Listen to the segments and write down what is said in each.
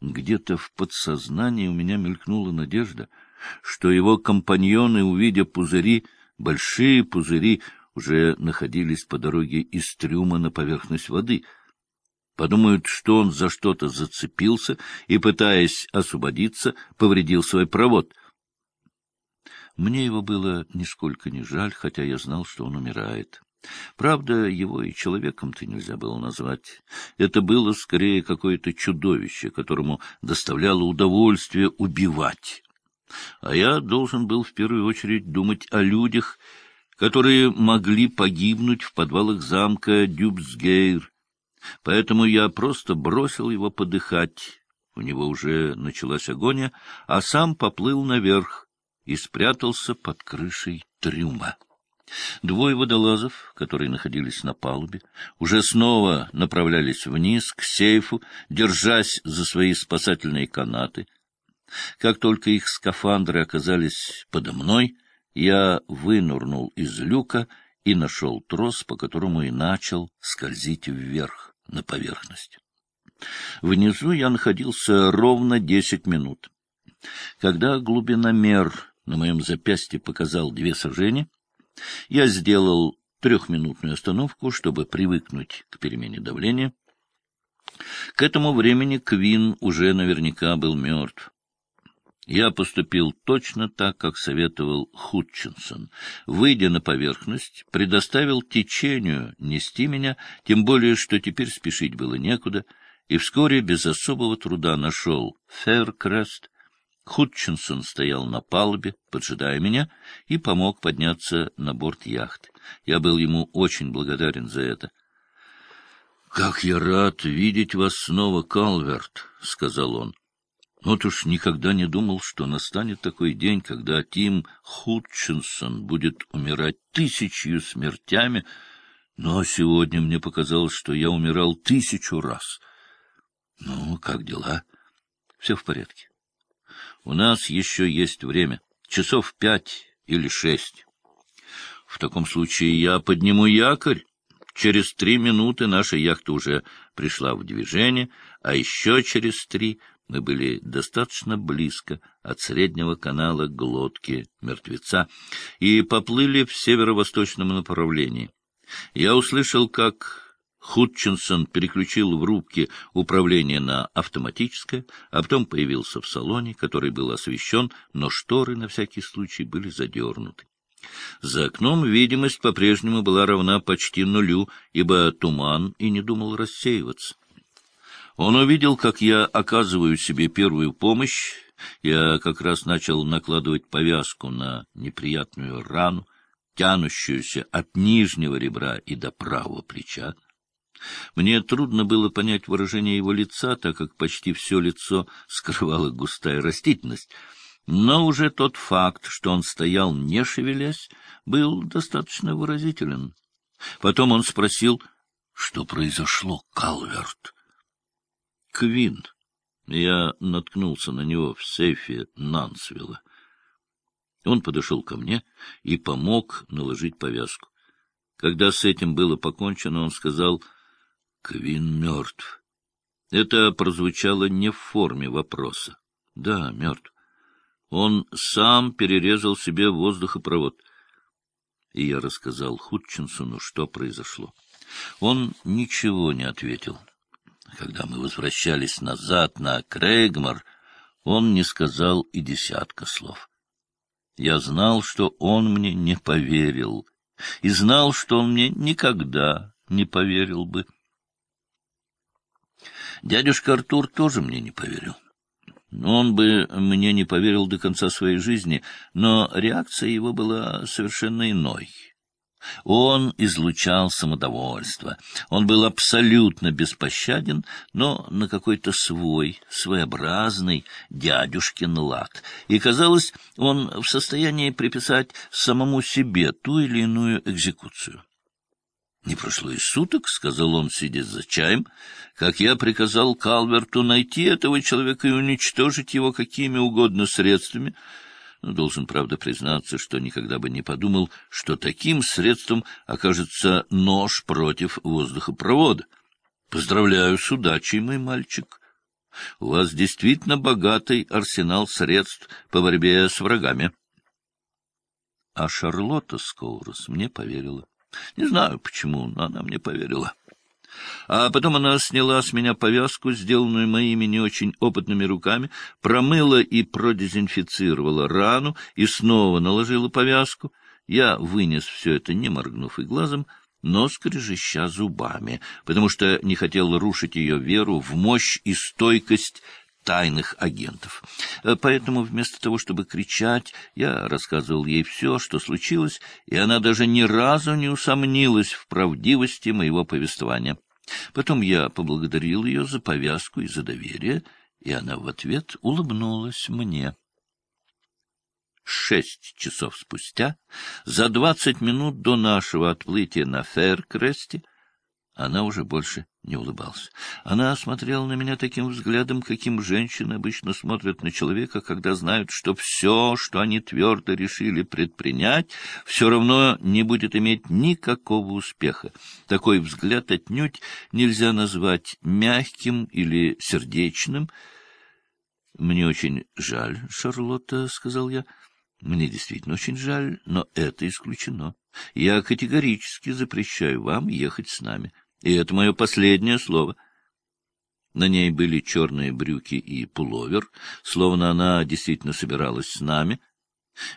Где-то в подсознании у меня мелькнула надежда, что его компаньоны, увидя пузыри, большие пузыри, уже находились по дороге из трюма на поверхность воды. Подумают, что он за что-то зацепился и, пытаясь освободиться, повредил свой провод. Мне его было нисколько не жаль, хотя я знал, что он умирает. Правда, его и человеком-то нельзя было назвать. Это было скорее какое-то чудовище, которому доставляло удовольствие убивать. А я должен был в первую очередь думать о людях, которые могли погибнуть в подвалах замка Дюбсгейр. Поэтому я просто бросил его подыхать. У него уже началась агония, а сам поплыл наверх и спрятался под крышей трюма. Двое водолазов, которые находились на палубе, уже снова направлялись вниз, к сейфу, держась за свои спасательные канаты. Как только их скафандры оказались подо мной, я вынурнул из люка и нашел трос, по которому и начал скользить вверх, на поверхность. Внизу я находился ровно десять минут. Когда глубиномер на моем запястье показал две сажения, я сделал трехминутную остановку, чтобы привыкнуть к перемене давления. К этому времени Квин уже наверняка был мертв. Я поступил точно так, как советовал Хутчинсон. Выйдя на поверхность, предоставил течению нести меня, тем более, что теперь спешить было некуда, и вскоре без особого труда нашел Феркрест. Хутчинсон стоял на палубе, поджидая меня, и помог подняться на борт яхты. Я был ему очень благодарен за это. — Как я рад видеть вас снова, Калверт, — сказал он. Вот уж никогда не думал, что настанет такой день, когда Тим Хутчинсон будет умирать тысячью смертями, но сегодня мне показалось, что я умирал тысячу раз. Ну, как дела? Все в порядке. У нас еще есть время, часов пять или шесть. В таком случае я подниму якорь. Через три минуты наша яхта уже пришла в движение, а еще через три мы были достаточно близко от среднего канала глотки мертвеца и поплыли в северо-восточном направлении. Я услышал, как Хутчинсон переключил в рубке управление на автоматическое, а потом появился в салоне, который был освещен, но шторы на всякий случай были задернуты. За окном видимость по-прежнему была равна почти нулю, ибо туман и не думал рассеиваться. Он увидел, как я оказываю себе первую помощь. Я как раз начал накладывать повязку на неприятную рану, тянущуюся от нижнего ребра и до правого плеча. Мне трудно было понять выражение его лица, так как почти все лицо скрывала густая растительность, но уже тот факт, что он стоял, не шевелясь, был достаточно выразителен. Потом он спросил, что произошло, Калверт. Квин. Я наткнулся на него в сейфе Нансвилла. Он подошел ко мне и помог наложить повязку. Когда с этим было покончено, он сказал «Квин мертв». Это прозвучало не в форме вопроса. Да, мертв. Он сам перерезал себе воздухопровод. И я рассказал Хутчинсону, что произошло. Он ничего не ответил. Когда мы возвращались назад на Крейгмар, он не сказал и десятка слов. Я знал, что он мне не поверил, и знал, что он мне никогда не поверил бы. Дядюшка Артур тоже мне не поверил. Он бы мне не поверил до конца своей жизни, но реакция его была совершенно иной. Он излучал самодовольство. Он был абсолютно беспощаден, но на какой-то свой, своеобразный дядюшкин лад. И, казалось, он в состоянии приписать самому себе ту или иную экзекуцию. «Не прошло и суток, — сказал он, сидя за чаем, — как я приказал Калверту найти этого человека и уничтожить его какими угодно средствами, — должен, правда, признаться, что никогда бы не подумал, что таким средством окажется нож против воздухопровода. Поздравляю с удачей, мой мальчик. У вас действительно богатый арсенал средств по борьбе с врагами. А Шарлотта Скоурос мне поверила. Не знаю почему, но она мне поверила. А потом она сняла с меня повязку, сделанную моими не очень опытными руками, промыла и продезинфицировала рану и снова наложила повязку. Я вынес все это, не моргнув и глазом, но скрежеща зубами, потому что не хотел рушить ее веру в мощь и стойкость тайных агентов. Э, поэтому вместо того, чтобы кричать, я рассказывал ей все, что случилось, и она даже ни разу не усомнилась в правдивости моего повествования. Потом я поблагодарил ее за повязку и за доверие, и она в ответ улыбнулась мне. Шесть часов спустя, за двадцать минут до нашего отплытия на Феркресте, она уже больше не улыбалась. Она смотрела на меня таким взглядом, каким женщины обычно смотрят на человека, когда знают, что все, что они твердо решили предпринять, все равно не будет иметь никакого успеха. Такой взгляд отнюдь нельзя назвать мягким или сердечным. — Мне очень жаль, Шарлотта, — сказал я. — Мне действительно очень жаль, но это исключено. Я категорически запрещаю вам ехать с нами. — и это мое последнее слово. На ней были черные брюки и пуловер, словно она действительно собиралась с нами.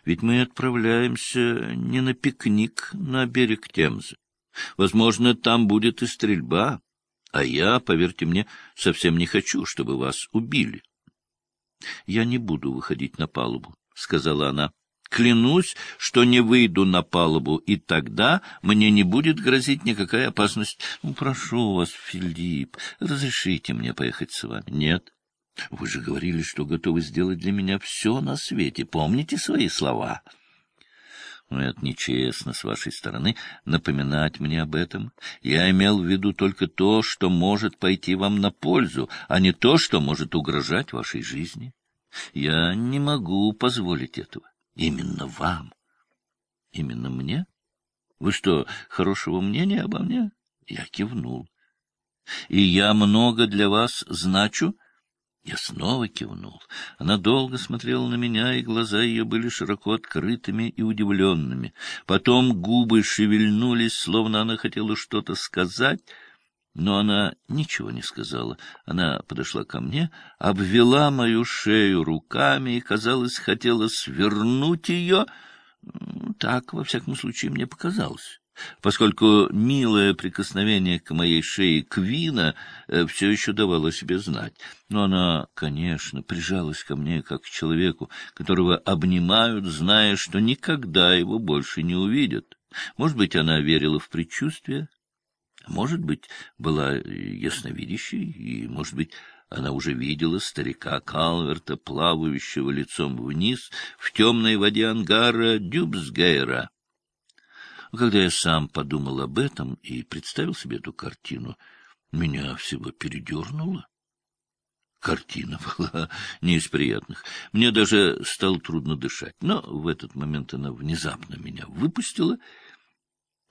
Ведь мы отправляемся не на пикник на берег Темзы. Возможно, там будет и стрельба, а я, поверьте мне, совсем не хочу, чтобы вас убили. — Я не буду выходить на палубу, — сказала она. Клянусь, что не выйду на палубу, и тогда мне не будет грозить никакая опасность. Ну, прошу вас, Филипп, разрешите мне поехать с вами. Нет. Вы же говорили, что готовы сделать для меня все на свете. Помните свои слова? Но это нечестно с вашей стороны напоминать мне об этом. Я имел в виду только то, что может пойти вам на пользу, а не то, что может угрожать вашей жизни. Я не могу позволить этого. Именно вам. Именно мне? Вы что, хорошего мнения обо мне? Я кивнул. И я много для вас значу? Я снова кивнул. Она долго смотрела на меня, и глаза ее были широко открытыми и удивленными. Потом губы шевельнулись, словно она хотела что-то сказать, но она ничего не сказала. Она подошла ко мне, обвела мою шею руками и, казалось, хотела свернуть ее. Так, во всяком случае, мне показалось. Поскольку милое прикосновение к моей шее Квина э, все еще давало себе знать. Но она, конечно, прижалась ко мне, как к человеку, которого обнимают, зная, что никогда его больше не увидят. Может быть, она верила в предчувствие, может быть, была ясновидящей, и, может быть, она уже видела старика Калверта, плавающего лицом вниз в темной воде ангара Дюбсгейра. Когда я сам подумал об этом и представил себе эту картину, меня всего передернуло. Картина была не из приятных. Мне даже стало трудно дышать. Но в этот момент она внезапно меня выпустила,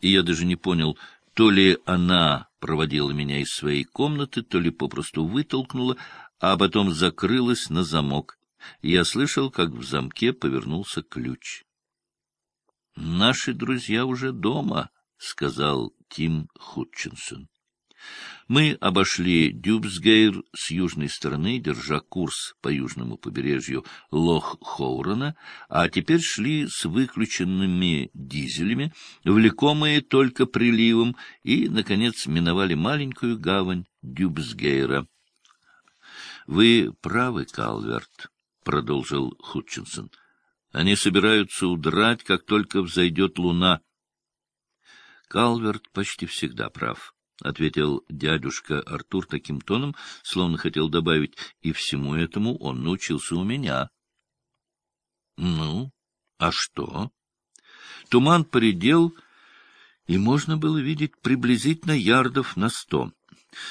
и я даже не понял, то ли она проводила меня из своей комнаты, то ли попросту вытолкнула, а потом закрылась на замок. Я слышал, как в замке повернулся ключ. — Наши друзья уже дома, — сказал Тим Хутчинсон. Мы обошли Дюбсгейр с южной стороны, держа курс по южному побережью Лох-Хоурона, а теперь шли с выключенными дизелями, влекомые только приливом, и, наконец, миновали маленькую гавань Дюбсгейра. — Вы правы, Калверт, — продолжил Хутчинсон. — Они собираются удрать, как только взойдет луна. Калверт почти всегда прав. — ответил дядюшка Артур таким тоном, словно хотел добавить, и всему этому он научился у меня. — Ну, а что? Туман поредел, и можно было видеть приблизительно ярдов на сто.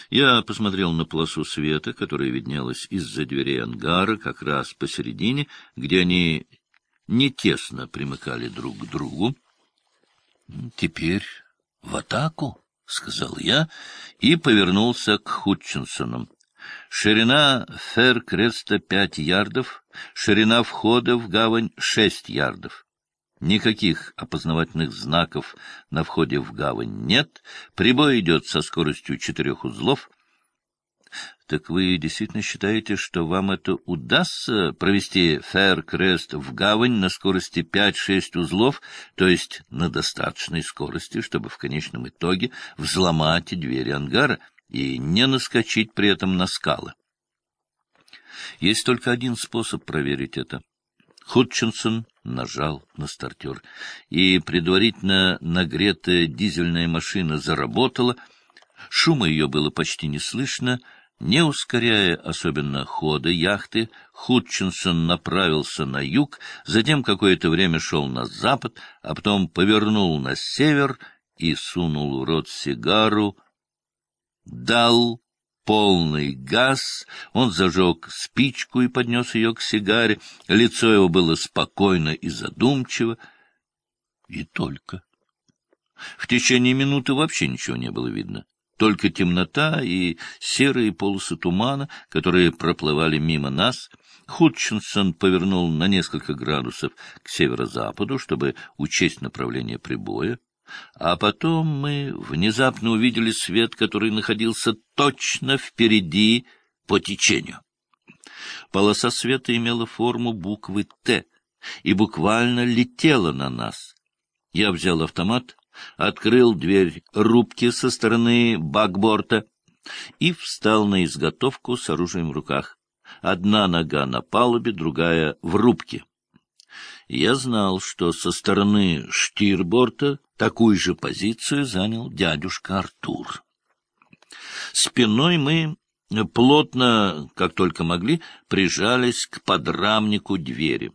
Я посмотрел на полосу света, которая виднелась из-за дверей ангара, как раз посередине, где они не тесно примыкали друг к другу. — Теперь в атаку? — сказал я и повернулся к Хутчинсону. Ширина фер-креста пять ярдов, ширина входа в гавань шесть ярдов. Никаких опознавательных знаков на входе в гавань нет, прибой идет со скоростью четырех узлов. Так вы действительно считаете, что вам это удастся провести фэр-крест в гавань на скорости пять-шесть узлов, то есть на достаточной скорости, чтобы в конечном итоге взломать двери ангара и не наскочить при этом на скалы? Есть только один способ проверить это. Худчинсон нажал на стартер, и предварительно нагретая дизельная машина заработала. Шума ее было почти не слышно. Не ускоряя особенно хода яхты, Худчинсон направился на юг, затем какое-то время шел на запад, а потом повернул на север и сунул в рот сигару, дал полный газ, он зажег спичку и поднес ее к сигаре, лицо его было спокойно и задумчиво, и только. В течение минуты вообще ничего не было видно, только темнота и серые полосы тумана, которые проплывали мимо нас. Худчинсон повернул на несколько градусов к северо-западу, чтобы учесть направление прибоя. А потом мы внезапно увидели свет, который находился точно впереди по течению. Полоса света имела форму буквы «Т» и буквально летела на нас. Я взял автомат, открыл дверь рубки со стороны бакборта и встал на изготовку с оружием в руках. Одна нога на палубе, другая в рубке. Я знал, что со стороны штирборта такую же позицию занял дядюшка Артур. Спиной мы плотно, как только могли, прижались к подрамнику двери.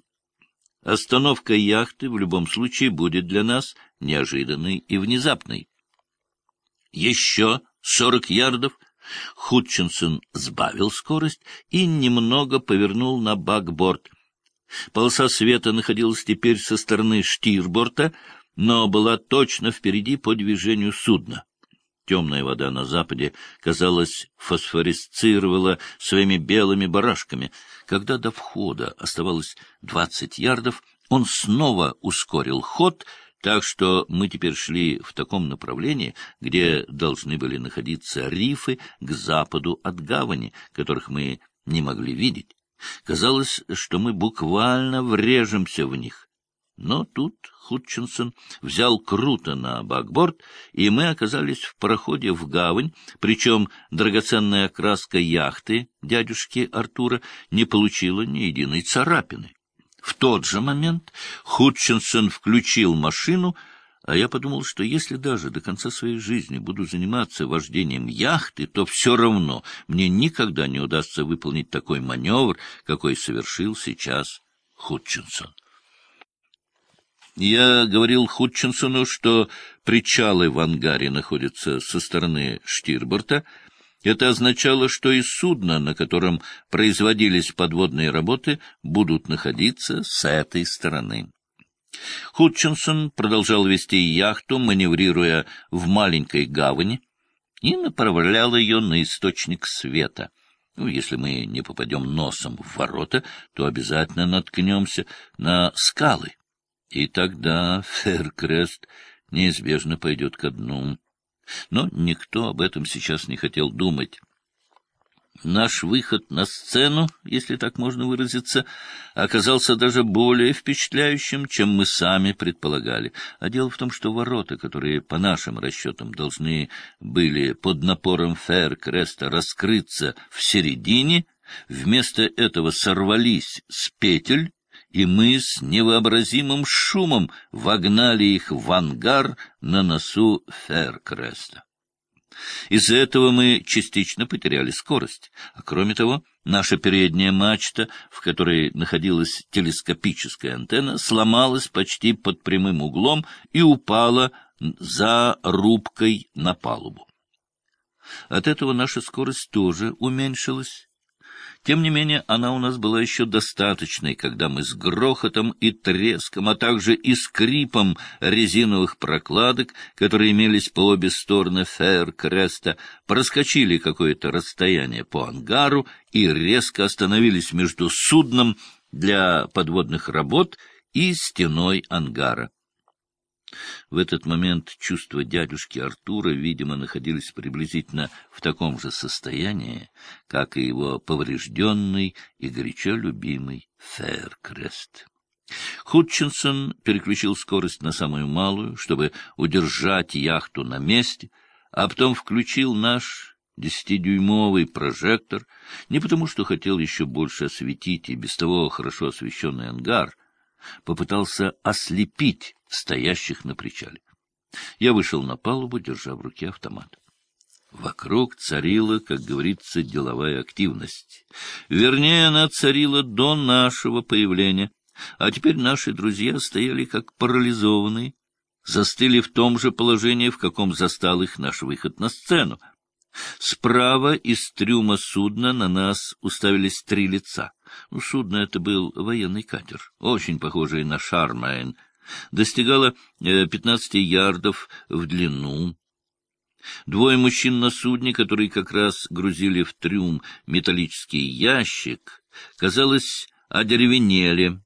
Остановка яхты в любом случае будет для нас неожиданной и внезапной. Еще сорок ярдов Худчинсон сбавил скорость и немного повернул на бакборд — Полоса света находилась теперь со стороны штирборта, но была точно впереди по движению судна. Темная вода на западе, казалось, фосфорисцировала своими белыми барашками. Когда до входа оставалось двадцать ярдов, он снова ускорил ход, так что мы теперь шли в таком направлении, где должны были находиться рифы к западу от гавани, которых мы не могли видеть. Казалось, что мы буквально врежемся в них. Но тут Хутчинсон взял круто на бакборд, и мы оказались в проходе в гавань, причем драгоценная окраска яхты дядюшки Артура не получила ни единой царапины. В тот же момент Хутчинсон включил машину — а я подумал, что если даже до конца своей жизни буду заниматься вождением яхты, то все равно мне никогда не удастся выполнить такой маневр, какой совершил сейчас Худчинсон. Я говорил Худчинсону, что причалы в ангаре находятся со стороны Штирборта. Это означало, что и судно, на котором производились подводные работы, будут находиться с этой стороны. Худчинсон продолжал вести яхту, маневрируя в маленькой гавани, и направлял ее на источник света. Ну, если мы не попадем носом в ворота, то обязательно наткнемся на скалы, и тогда Феркрест неизбежно пойдет ко дну. Но никто об этом сейчас не хотел думать. Наш выход на сцену, если так можно выразиться, оказался даже более впечатляющим, чем мы сами предполагали. А дело в том, что ворота, которые, по нашим расчетам, должны были под напором фэр-креста раскрыться в середине, вместо этого сорвались с петель, и мы с невообразимым шумом вогнали их в ангар на носу фэр-креста. Из-за этого мы частично потеряли скорость. А кроме того, наша передняя мачта, в которой находилась телескопическая антенна, сломалась почти под прямым углом и упала за рубкой на палубу. От этого наша скорость тоже уменьшилась. Тем не менее, она у нас была еще достаточной, когда мы с грохотом и треском, а также и скрипом резиновых прокладок, которые имелись по обе стороны фэр-креста, проскочили какое-то расстояние по ангару и резко остановились между судном для подводных работ и стеной ангара. В этот момент чувства дядюшки Артура, видимо, находились приблизительно в таком же состоянии, как и его поврежденный и горячо любимый Фэркрест. Хутчинсон переключил скорость на самую малую, чтобы удержать яхту на месте, а потом включил наш десятидюймовый прожектор, не потому что хотел еще больше осветить и без того хорошо освещенный ангар, попытался ослепить стоящих на причале. Я вышел на палубу, держа в руке автомат. Вокруг царила, как говорится, деловая активность. Вернее, она царила до нашего появления. А теперь наши друзья стояли как парализованные, застыли в том же положении, в каком застал их наш выход на сцену. Справа из трюма судна на нас уставились три лица. Судно это был военный катер, очень похожий на Шармайн, достигало э, пятнадцати ярдов в длину. Двое мужчин на судне, которые как раз грузили в трюм металлический ящик, казалось, одеревенели.